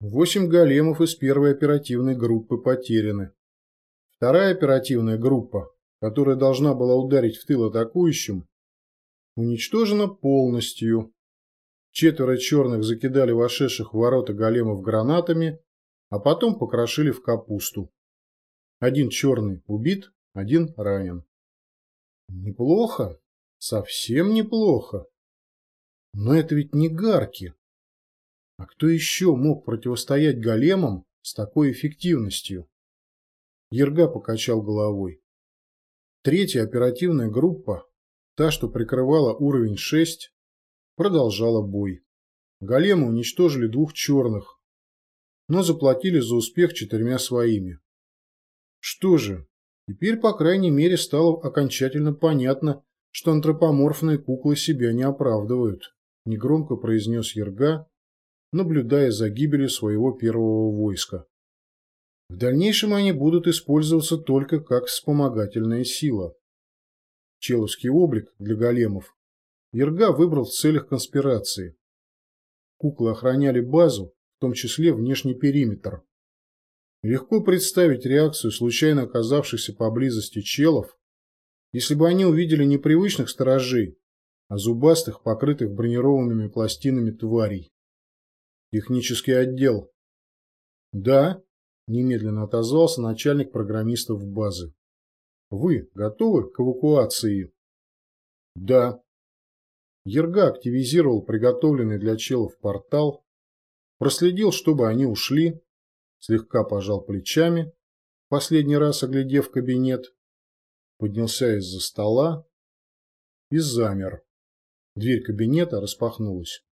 Восемь големов из первой оперативной группы потеряны. Вторая оперативная группа, которая должна была ударить в тыл атакующим, уничтожена полностью. Четверо черных закидали вошедших в ворота големов гранатами, а потом покрошили в капусту. Один черный убит, один ранен. Неплохо, совсем неплохо. Но это ведь не гарки. А кто еще мог противостоять големам с такой эффективностью? Ерга покачал головой. Третья оперативная группа, та, что прикрывала уровень 6, продолжала бой. Големы уничтожили двух черных, но заплатили за успех четырьмя своими. Что же, теперь, по крайней мере, стало окончательно понятно, что антропоморфные куклы себя не оправдывают, негромко произнес Ерга, наблюдая за гибелью своего первого войска. В дальнейшем они будут использоваться только как вспомогательная сила. Человский облик для големов Ерга выбрал в целях конспирации. Куклы охраняли базу, в том числе внешний периметр. Легко представить реакцию случайно оказавшихся поблизости челов, если бы они увидели непривычных сторожей, а зубастых, покрытых бронированными пластинами тварей. Технический отдел. Да, немедленно отозвался начальник программистов базы. Вы готовы к эвакуации? Да. Ерга активизировал приготовленный для челов портал, проследил, чтобы они ушли, слегка пожал плечами, последний раз оглядев кабинет, поднялся из-за стола и замер. Дверь кабинета распахнулась.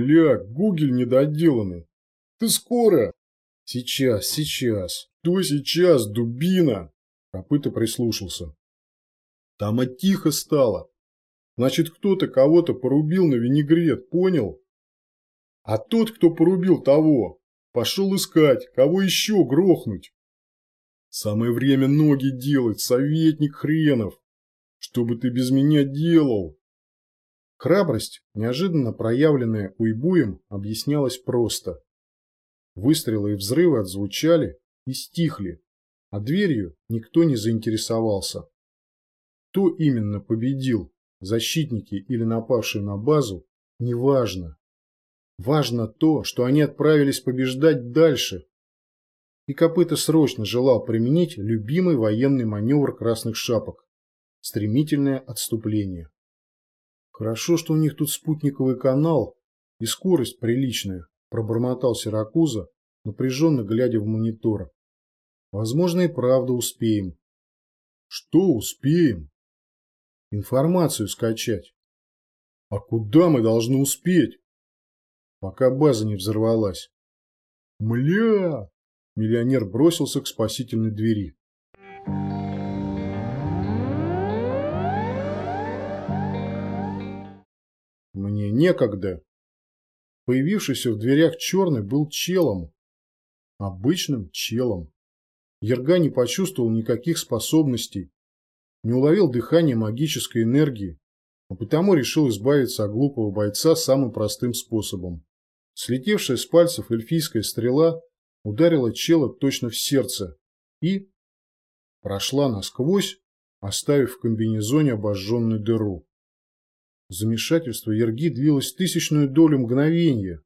Мля, гугель недоделанный. Ты скоро? Сейчас, сейчас. Что сейчас, дубина? Копыта прислушался. Там тихо стало. Значит, кто-то кого-то порубил на винегрет, понял? А тот, кто порубил того, пошел искать, кого еще грохнуть. Самое время ноги делать, советник хренов. Что бы ты без меня делал? Храбрость, неожиданно проявленная Уйбуем, объяснялась просто. Выстрелы и взрывы отзвучали и стихли, а дверью никто не заинтересовался. Кто именно победил, защитники или напавшие на базу, неважно. Важно то, что они отправились побеждать дальше. И Копыта срочно желал применить любимый военный маневр красных шапок – стремительное отступление. Хорошо, что у них тут спутниковый канал и скорость приличная, пробормотал Сиракуза, напряженно глядя в монитор. Возможно, и правда успеем. Что успеем? Информацию скачать. А куда мы должны успеть? Пока база не взорвалась. Мля! Миллионер бросился к спасительной двери. Мне некогда. Появившийся в дверях черный был челом. Обычным челом. Ерга не почувствовал никаких способностей, не уловил дыхание магической энергии, а потому решил избавиться от глупого бойца самым простым способом. Слетевшая с пальцев эльфийская стрела ударила чела точно в сердце и прошла насквозь, оставив в комбинезоне обожженную дыру. Замешательство Ерги длилось тысячную долю мгновения,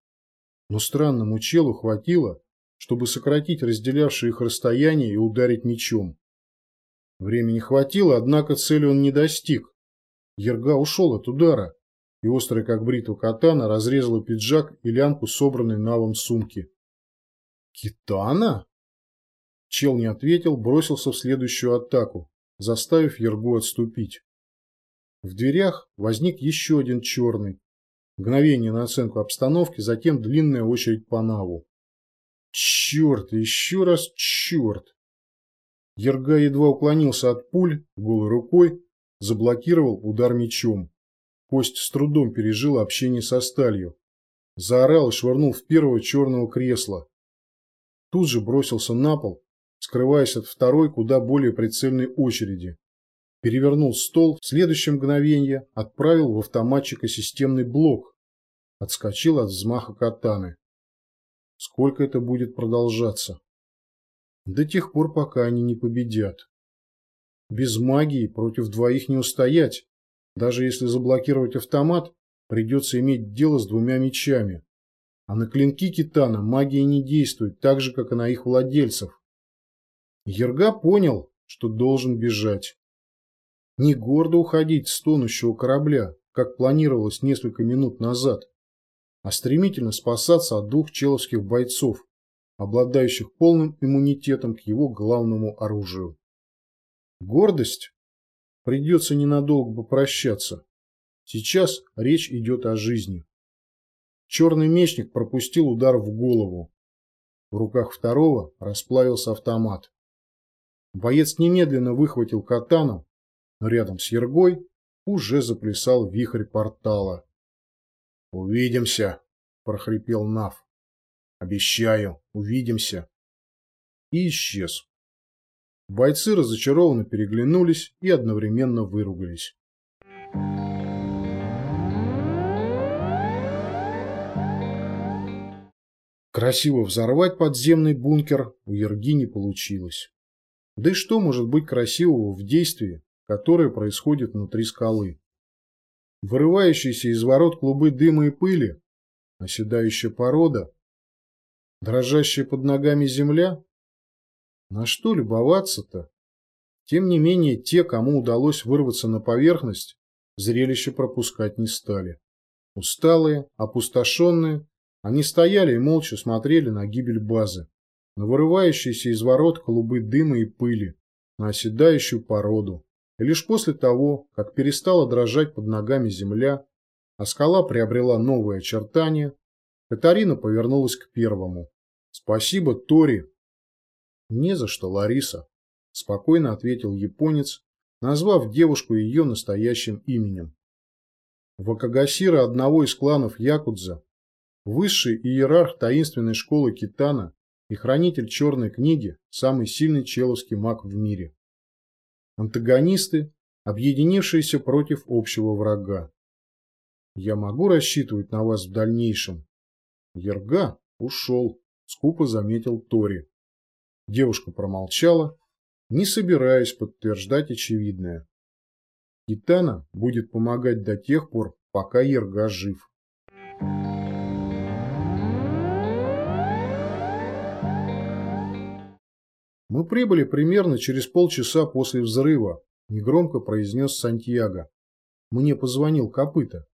но странному челу хватило, чтобы сократить разделявшее их расстояние и ударить мечом. Времени хватило, однако цели он не достиг. Ерга ушел от удара, и острая как бритва катана разрезала пиджак и лямку собранной навом сумки. «Китана?» Чел не ответил, бросился в следующую атаку, заставив Ергу отступить. В дверях возник еще один черный. Мгновение на оценку обстановки, затем длинная очередь по наву. Черт, еще раз черт! Ерга едва уклонился от пуль, голой рукой, заблокировал удар мечом. Кость с трудом пережил общение со сталью. Заорал и швырнул в первого черного кресла. Тут же бросился на пол, скрываясь от второй, куда более прицельной очереди перевернул стол, в следующее мгновение отправил в автоматчика системный блок. Отскочил от взмаха катаны. Сколько это будет продолжаться? До тех пор, пока они не победят. Без магии против двоих не устоять. Даже если заблокировать автомат, придется иметь дело с двумя мечами. А на клинки Китана магия не действует так же, как и на их владельцев. Ерга понял, что должен бежать. Не гордо уходить с тонущего корабля, как планировалось несколько минут назад, а стремительно спасаться от двух человских бойцов, обладающих полным иммунитетом к его главному оружию. Гордость? Придется ненадолго попрощаться. Сейчас речь идет о жизни. Черный мечник пропустил удар в голову. В руках второго расплавился автомат. Боец немедленно выхватил катану, но рядом с Ергой уже заплясал вихрь портала. «Увидимся!» – прохрипел Нав. «Обещаю, увидимся!» И исчез. Бойцы разочарованно переглянулись и одновременно выругались. Красиво взорвать подземный бункер у Ерги не получилось. Да и что может быть красивого в действии, которое происходит внутри скалы? Вырывающиеся из ворот клубы дыма и пыли, оседающая порода, дрожащая под ногами земля, на что любоваться-то? Тем не менее, те, кому удалось вырваться на поверхность, зрелище пропускать не стали. Усталые, опустошенные, они стояли и молча смотрели на гибель базы, на вырывающиеся из ворот клубы дыма и пыли, на оседающую породу. Лишь после того, как перестала дрожать под ногами земля, а скала приобрела новые очертания, Катарина повернулась к первому. «Спасибо, Тори, «Не за что, Лариса», – спокойно ответил японец, назвав девушку ее настоящим именем. Вакагасира одного из кланов Якудза, высший иерарх таинственной школы Китана и хранитель черной книги, самый сильный человский маг в мире. Антагонисты, объединившиеся против общего врага. Я могу рассчитывать на вас в дальнейшем. Ерга ушел, скупо заметил Тори. Девушка промолчала, не собираясь подтверждать очевидное. Китана будет помогать до тех пор, пока Ерга жив. Мы прибыли примерно через полчаса после взрыва, негромко произнес Сантьяго. Мне позвонил Копыта.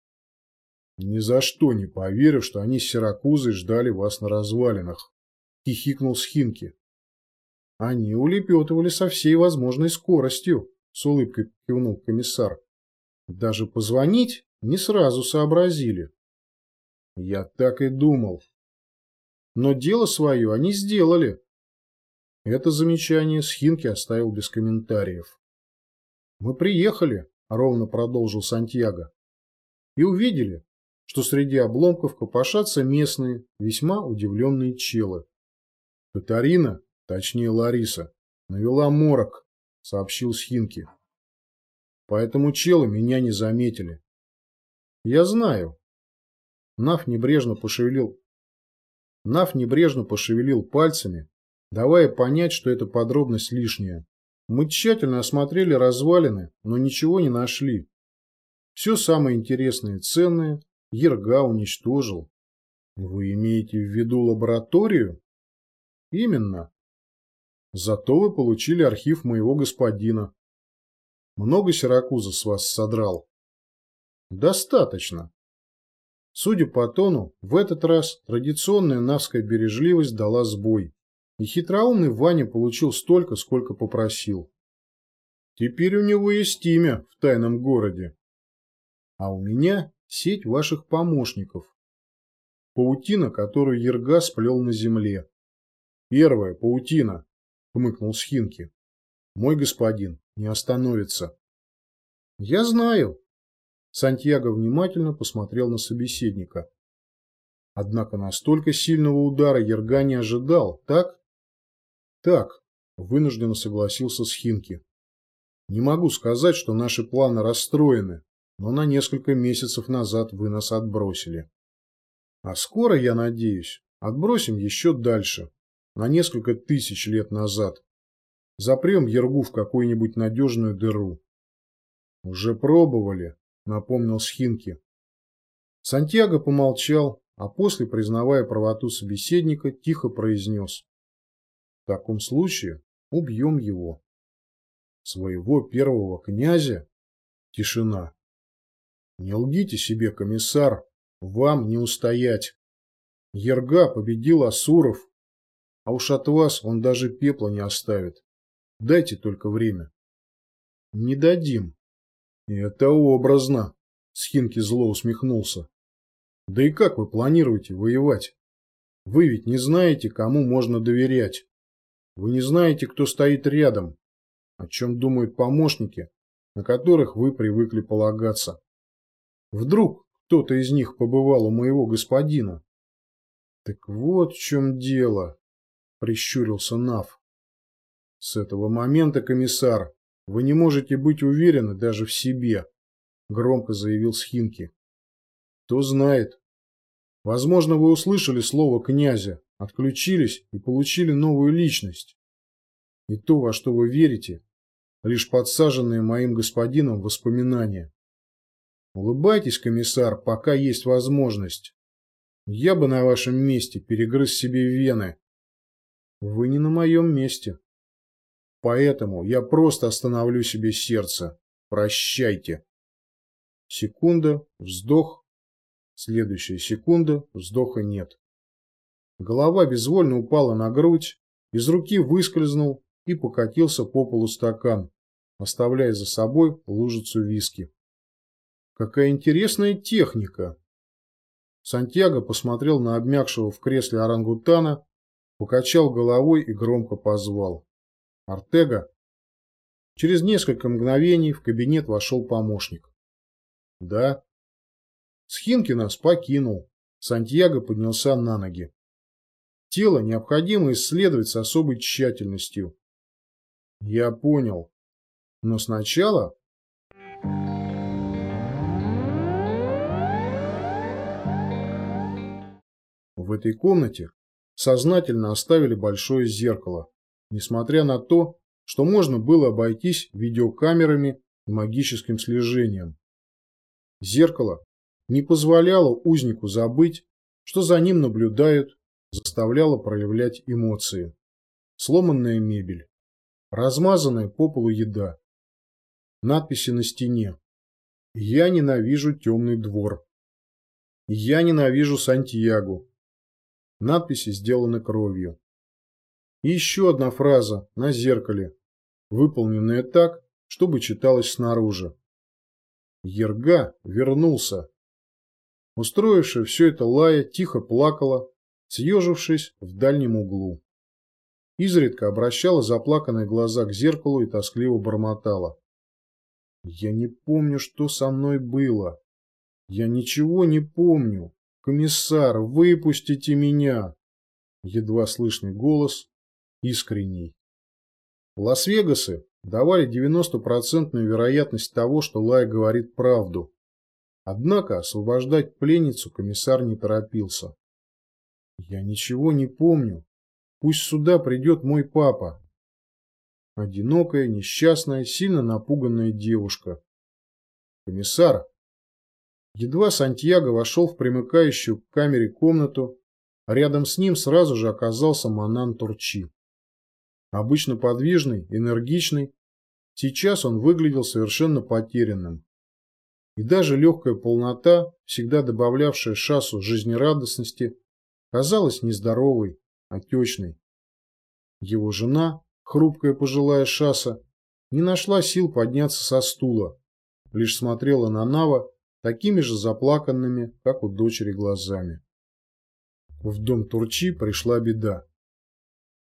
Ни за что не поверю, что они с Сиракузой ждали вас на развалинах, хихикнул Схинки. Они улепетывали со всей возможной скоростью, с улыбкой кивнул комиссар. Даже позвонить не сразу сообразили. Я так и думал. Но дело свое они сделали. Это замечание Схинки оставил без комментариев. Мы приехали, ровно продолжил Сантьяго, и увидели, что среди обломков копошатся местные, весьма удивленные челы. Катарина Точнее, Лариса. Навела морок, сообщил Схинки. Поэтому челы меня не заметили. Я знаю. Нав небрежно пошевелил... Нав небрежно пошевелил пальцами, давая понять, что эта подробность лишняя. Мы тщательно осмотрели развалины, но ничего не нашли. Все самое интересное и ценное Ерга уничтожил. Вы имеете в виду лабораторию? Именно. Зато вы получили архив моего господина. Много Сиракуза с вас содрал? Достаточно. Судя по тону, в этот раз традиционная навская бережливость дала сбой, и хитроумный Ваня получил столько, сколько попросил. Теперь у него есть имя в тайном городе. А у меня сеть ваших помощников. Паутина, которую Ерга сплел на земле. Первая паутина, — хмыкнул Схинки. «Мой господин не остановится». «Я знаю». Сантьяго внимательно посмотрел на собеседника. Однако настолько сильного удара Ерга не ожидал, так? Так, вынужденно согласился Схинки. Не могу сказать, что наши планы расстроены, но на несколько месяцев назад вы нас отбросили. А скоро, я надеюсь, отбросим еще дальше, на несколько тысяч лет назад. Запрем Ергу в какую-нибудь надежную дыру. Уже пробовали, напомнил Схинки. Сантьяго помолчал, а после, признавая правоту собеседника, тихо произнес. Таком случае убьем его. Своего первого князя? Тишина. Не лгите себе, комиссар, вам не устоять. Ерга победил Асуров, а уж от вас он даже пепла не оставит. Дайте только время. Не дадим. Это образно. Схинки зло усмехнулся. Да и как вы планируете воевать? Вы ведь не знаете, кому можно доверять. Вы не знаете, кто стоит рядом, о чем думают помощники, на которых вы привыкли полагаться. Вдруг кто-то из них побывал у моего господина? Так вот в чем дело, прищурился Нав. С этого момента, комиссар, вы не можете быть уверены даже в себе, громко заявил Схинки. Кто знает. Возможно, вы услышали слово князя, отключились и получили новую личность. И то, во что вы верите, лишь подсаженные моим господином воспоминания. Улыбайтесь, комиссар, пока есть возможность. Я бы на вашем месте перегрыз себе вены. Вы не на моем месте. Поэтому я просто остановлю себе сердце. Прощайте. Секунда, вздох. Следующая секунда, вздоха нет. Голова безвольно упала на грудь, из руки выскользнул и покатился по полу стакан, оставляя за собой лужицу виски. Какая интересная техника. Сантьяго посмотрел на обмякшего в кресле орангутана, покачал головой и громко позвал. Артега. Через несколько мгновений в кабинет вошел помощник. Да. Схинки нас покинул. Сантьяго поднялся на ноги. Тело необходимо исследовать с особой тщательностью. Я понял. Но сначала В этой комнате сознательно оставили большое зеркало, несмотря на то, что можно было обойтись видеокамерами и магическим слежением. Зеркало не позволяло узнику забыть, что за ним наблюдают, заставляло проявлять эмоции. Сломанная мебель, размазанная по полу еда, надписи на стене. «Я ненавижу темный двор». «Я ненавижу Сантьягу», Надписи сделаны кровью. И еще одна фраза на зеркале, выполненная так, чтобы читалось снаружи. Ерга вернулся. Устроившая все это Лая тихо плакала, съежившись в дальнем углу. Изредка обращала заплаканные глаза к зеркалу и тоскливо бормотала. «Я не помню, что со мной было. Я ничего не помню. «Комиссар, выпустите меня!» Едва слышный голос, искренний. Лас-Вегасы давали 90% вероятность того, что Лай говорит правду. Однако освобождать пленницу комиссар не торопился. «Я ничего не помню. Пусть сюда придет мой папа». Одинокая, несчастная, сильно напуганная девушка. «Комиссар, Едва Сантьяго вошел в примыкающую к камере комнату, рядом с ним сразу же оказался Манан Турчи. Обычно подвижный, энергичный, сейчас он выглядел совершенно потерянным. И даже легкая полнота, всегда добавлявшая шассу жизнерадостности, казалась нездоровой, отечной. Его жена, хрупкая пожилая шасса, не нашла сил подняться со стула, лишь смотрела на Нава такими же заплаканными, как у дочери глазами. В дом Турчи пришла беда.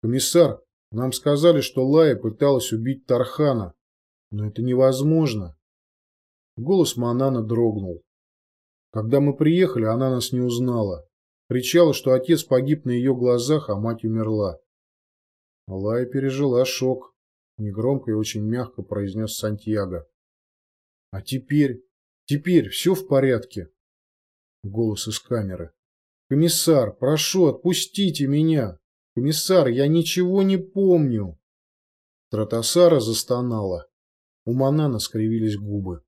«Комиссар, нам сказали, что Лая пыталась убить Тархана, но это невозможно». Голос Манана дрогнул. Когда мы приехали, она нас не узнала. Кричала, что отец погиб на ее глазах, а мать умерла. Лая пережила шок, Негромко и очень мягко произнес Сантьяго. А теперь, теперь все в порядке. Голос из камеры. Комиссар, прошу, отпустите меня. Комиссар, я ничего не помню. Тратасара застонала. У Манана скривились губы.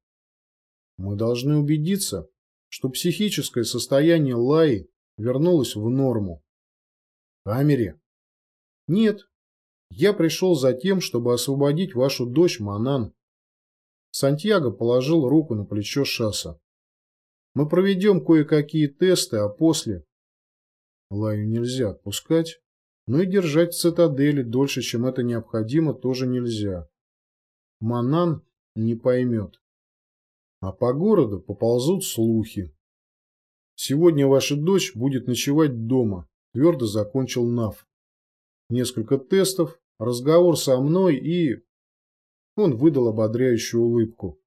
Мы должны убедиться, что психическое состояние Лаи вернулось в норму. Камере? Нет. Я пришел за тем, чтобы освободить вашу дочь Манан. Сантьяго положил руку на плечо Шаса. Мы проведем кое-какие тесты, а после... Лаю нельзя отпускать, но и держать в цитадели дольше, чем это необходимо, тоже нельзя. Манан не поймет. А по городу поползут слухи. Сегодня ваша дочь будет ночевать дома, твердо закончил Нав. Несколько тестов, разговор со мной и... Он выдал ободряющую улыбку.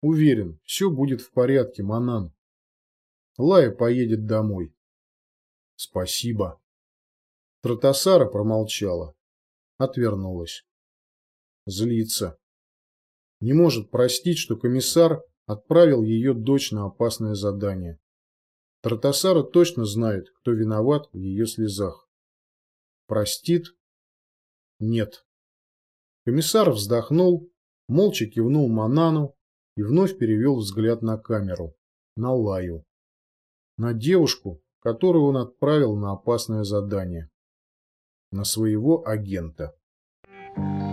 Уверен, все будет в порядке, Манан. Лая поедет домой. Спасибо. Тратасара промолчала. Отвернулась. Злится. Не может простить, что комиссар отправил ее дочь на опасное задание. Тратасара точно знает, кто виноват в ее слезах. Простит? Нет. Комиссар вздохнул, молча кивнул Манану и вновь перевел взгляд на камеру, на Лаю. На девушку, которую он отправил на опасное задание. На своего агента. Thank you.